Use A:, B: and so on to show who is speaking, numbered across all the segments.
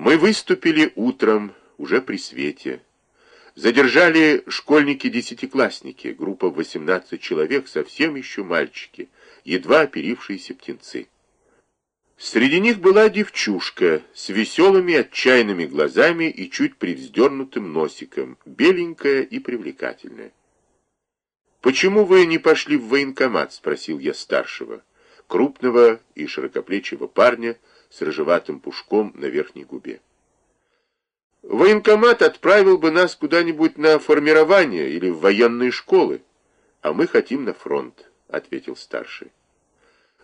A: Мы выступили утром, уже при свете. Задержали школьники-десятиклассники, группа 18 человек, совсем еще мальчики, едва оперившиеся птенцы. Среди них была девчушка с веселыми отчаянными глазами и чуть привздернутым носиком, беленькая и привлекательная. «Почему вы не пошли в военкомат?» — спросил я старшего, крупного и широкоплечего парня с рыжеватым пушком на верхней губе. «Военкомат отправил бы нас куда-нибудь на формирование или в военные школы, а мы хотим на фронт», — ответил старший.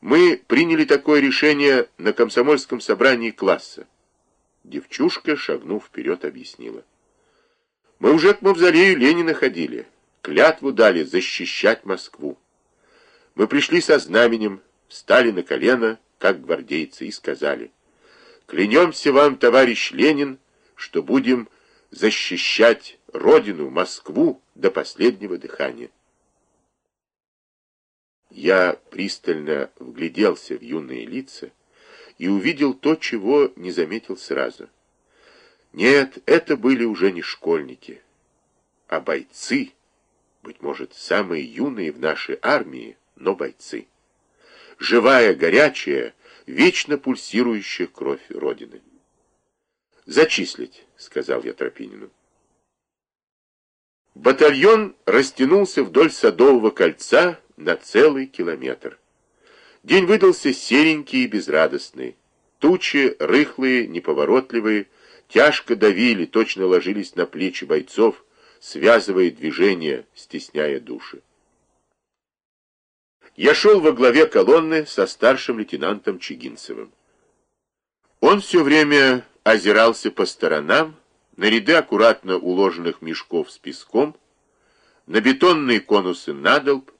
A: «Мы приняли такое решение на комсомольском собрании класса». Девчушка, шагнув вперед, объяснила. «Мы уже к мавзолею Ленина ходили» клятву дали защищать Москву. Мы пришли со знаменем, встали на колено, как гвардейцы, и сказали, «Клянемся вам, товарищ Ленин, что будем защищать Родину, Москву до последнего дыхания». Я пристально вгляделся в юные лица и увидел то, чего не заметил сразу. Нет, это были уже не школьники, а бойцы, быть может, самые юные в нашей армии, но бойцы. Живая, горячая, вечно пульсирующая кровь Родины. «Зачислить», — сказал я Тропинину. Батальон растянулся вдоль Садового кольца на целый километр. День выдался серенький и безрадостный. Тучи, рыхлые, неповоротливые, тяжко давили, точно ложились на плечи бойцов, связывая движения, стесняя души. Я шел во главе колонны со старшим лейтенантом Чигинцевым. Он все время озирался по сторонам, на ряды аккуратно уложенных мешков с песком, на бетонные конусы надолб,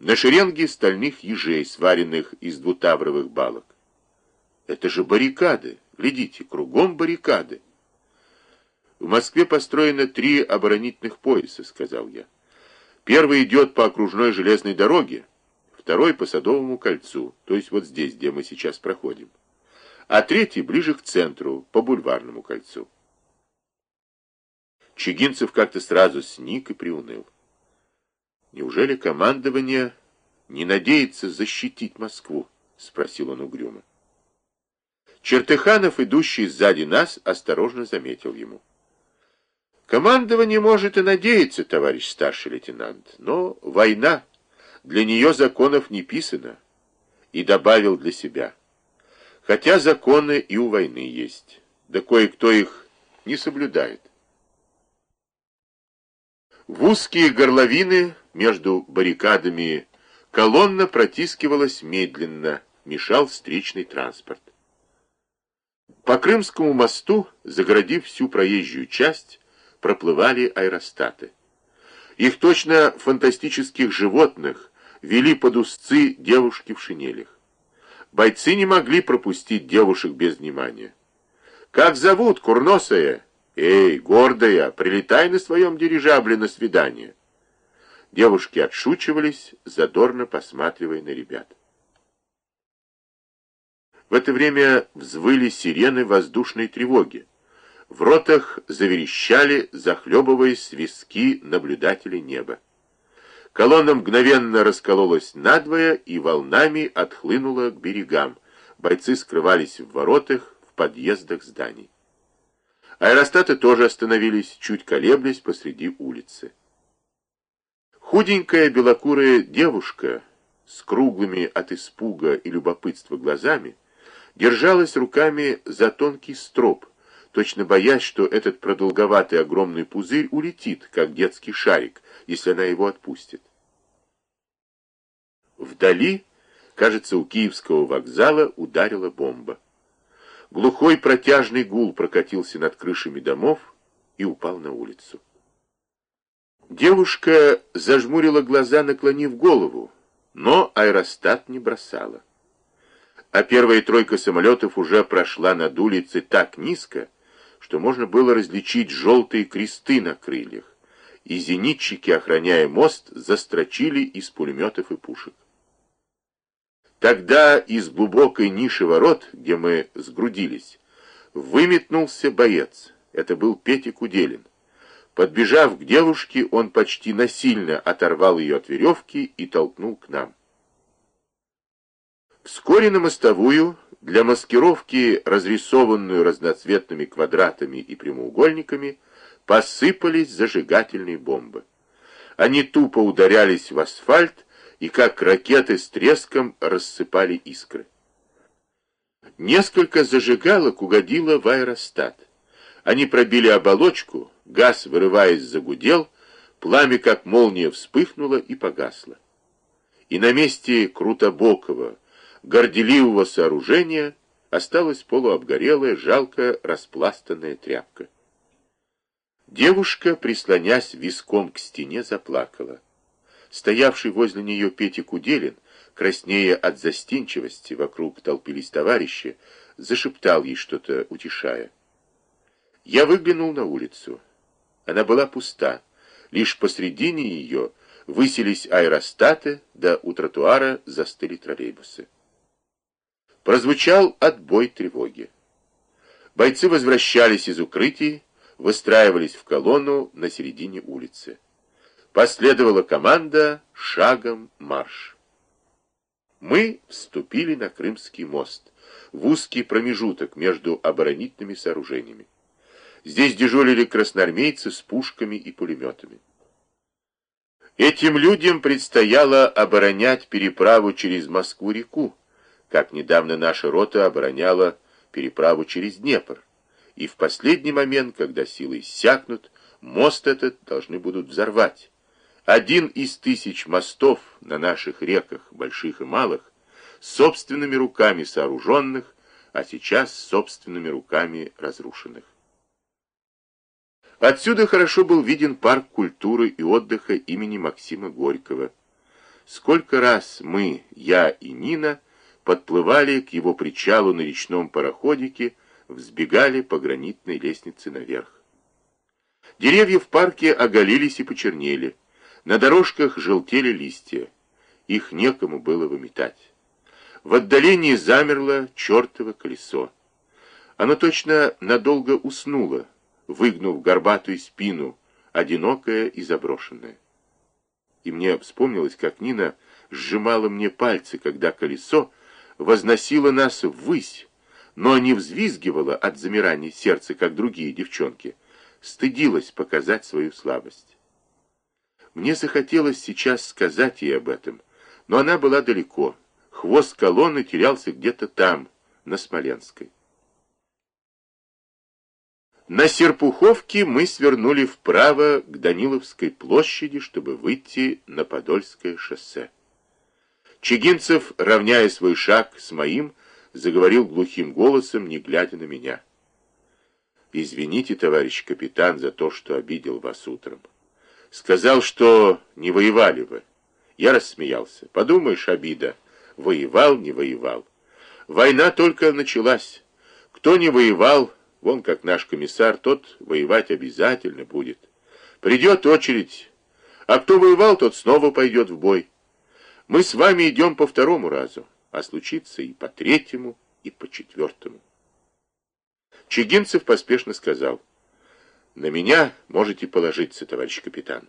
A: на шеренги стальных ежей, сваренных из двутавровых балок. Это же баррикады, глядите, кругом баррикады. В Москве построено три оборонительных пояса, сказал я. Первый идет по окружной железной дороге, второй по Садовому кольцу, то есть вот здесь, где мы сейчас проходим, а третий ближе к центру, по Бульварному кольцу. Чигинцев как-то сразу сник и приуныл. Неужели командование не надеется защитить Москву? Спросил он угрюмо. Чертыханов, идущий сзади нас, осторожно заметил ему. Командование может и надеяться, товарищ старший лейтенант, но война, для нее законов не писано. И добавил для себя. Хотя законы и у войны есть, да кое-кто их не соблюдает. В узкие горловины между баррикадами колонна протискивалась медленно, мешал встречный транспорт. По Крымскому мосту, загородив всю проезжую часть, проплывали аэростаты. Их точно фантастических животных вели под узцы девушки в шинелях. Бойцы не могли пропустить девушек без внимания. «Как зовут, курносая?» «Эй, гордая, прилетай на своем дирижабле на свидание!» Девушки отшучивались, задорно посматривая на ребят. В это время взвыли сирены воздушной тревоги. В ротах заверещали, захлебываясь свистки наблюдателей неба. Колонна мгновенно раскололась надвое и волнами отхлынула к берегам. Бойцы скрывались в воротах, в подъездах зданий. Аэростаты тоже остановились, чуть колеблясь посреди улицы. Худенькая белокурая девушка с круглыми от испуга и любопытства глазами держалась руками за тонкий строп, точно боясь, что этот продолговатый огромный пузырь улетит, как детский шарик, если она его отпустит. Вдали, кажется, у Киевского вокзала ударила бомба. Глухой протяжный гул прокатился над крышами домов и упал на улицу. Девушка зажмурила глаза, наклонив голову, но аэростат не бросала. А первая тройка самолетов уже прошла над улицей так низко, что можно было различить желтые кресты на крыльях, и зенитчики, охраняя мост, застрочили из пулеметов и пушек. Тогда из глубокой ниши ворот, где мы сгрудились, выметнулся боец. Это был Петя Куделин. Подбежав к девушке, он почти насильно оторвал ее от веревки и толкнул к нам. Вскоре на мостовую, для маскировки, разрисованную разноцветными квадратами и прямоугольниками, посыпались зажигательные бомбы. Они тупо ударялись в асфальт и, как ракеты с треском, рассыпали искры. Несколько зажигалок угодило в аэростат. Они пробили оболочку, газ, вырываясь, загудел, пламя, как молния, вспыхнуло и погасло. И на месте крутобокого, горделивого сооружения осталась полуобгорелая, жалкая, распластанная тряпка. Девушка, прислонясь виском к стене, заплакала. Стоявший возле нее Петя Куделин, краснея от застенчивости, вокруг толпились товарищи, зашептал ей что-то, утешая. Я выглянул на улицу. Она была пуста. Лишь посредине ее высились аэростаты, да у тротуара застыли троллейбусы. Прозвучал отбой тревоги. Бойцы возвращались из укрытий, выстраивались в колонну на середине улицы. Последовала команда «Шагом марш». Мы вступили на Крымский мост, в узкий промежуток между оборонительными сооружениями. Здесь дежурили красноармейцы с пушками и пулеметами. Этим людям предстояло оборонять переправу через Москву-реку, как недавно наша рота обороняла переправу через Днепр. И в последний момент, когда силы иссякнут, мост этот должны будут взорвать. Один из тысяч мостов на наших реках, больших и малых, собственными руками сооруженных, а сейчас собственными руками разрушенных. Отсюда хорошо был виден парк культуры и отдыха имени Максима Горького. Сколько раз мы, я и Нина, подплывали к его причалу на речном пароходике, взбегали по гранитной лестнице наверх. Деревья в парке оголились и почернели. На дорожках желтели листья. Их некому было выметать. В отдалении замерло чертово колесо. Оно точно надолго уснуло, выгнув горбатую спину, одинокая и заброшенная. И мне вспомнилось, как Нина сжимала мне пальцы, когда колесо возносило нас ввысь, но не взвизгивала от замирания сердца, как другие девчонки, стыдилась показать свою слабость. Мне захотелось сейчас сказать ей об этом, но она была далеко. Хвост колонны терялся где-то там, на Смоленской. На Серпуховке мы свернули вправо к Даниловской площади, чтобы выйти на Подольское шоссе. Чигинцев, равняя свой шаг с моим, заговорил глухим голосом, не глядя на меня. «Извините, товарищ капитан, за то, что обидел вас утром. Сказал, что не воевали вы». Я рассмеялся. «Подумаешь, обида. Воевал, не воевал. Война только началась. Кто не воевал, Вон как наш комиссар, тот воевать обязательно будет. Придет очередь, а кто воевал, тот снова пойдет в бой. Мы с вами идем по второму разу, а случится и по третьему, и по четвертому. Чигинцев поспешно сказал, «На меня можете положиться, товарищ капитан».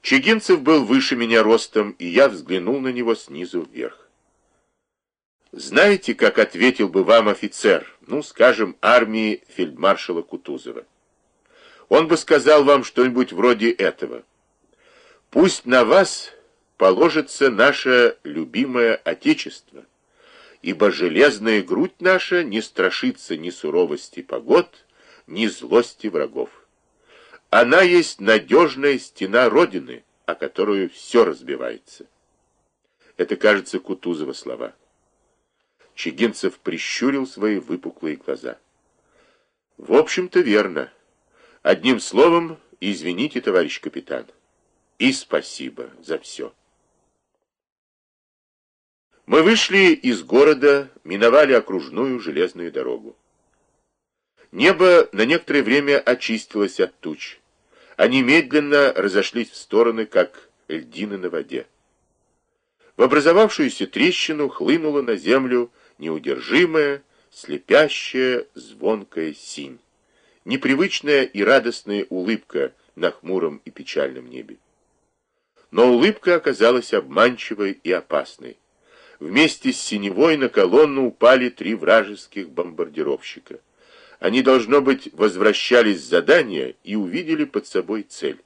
A: Чигинцев был выше меня ростом, и я взглянул на него снизу вверх. Знаете, как ответил бы вам офицер, ну, скажем, армии фельдмаршала Кутузова? Он бы сказал вам что-нибудь вроде этого. Пусть на вас положится наше любимое Отечество, ибо железная грудь наша не страшится ни суровости погод, ни злости врагов. Она есть надежная стена Родины, о которую все разбивается. Это, кажется, Кутузова слова. Чигинцев прищурил свои выпуклые глаза. В общем-то, верно. Одним словом, извините, товарищ капитан. И спасибо за все. Мы вышли из города, миновали окружную железную дорогу. Небо на некоторое время очистилось от туч. Они медленно разошлись в стороны, как льдины на воде. В образовавшуюся трещину хлынула на землю неудержимая, слепящая звонкая синь, непривычная и радостная улыбка на хмуром и печальном небе. Но улыбка оказалась обманчивой и опасной. Вместе с синевой на колонну упали три вражеских бомбардировщика. Они, должно быть, возвращались с задания и увидели под собой цель.